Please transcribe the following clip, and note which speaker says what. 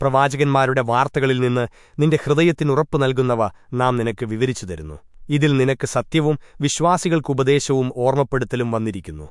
Speaker 1: പ്രവാചകന്മാരുടെ വാർത്തകളിൽ നിന്ന് നിന്റെ ഹൃദയത്തിനുറപ്പു നൽകുന്നവ നാം നിനക്ക് വിവരിച്ചു തരുന്നു. ഇതിൽ നിനക്ക് സത്യവും വിശ്വാസികൾക്കുപദേശവും ഓർമ്മപ്പെടുത്തലും വന്നിരിക്കുന്നു.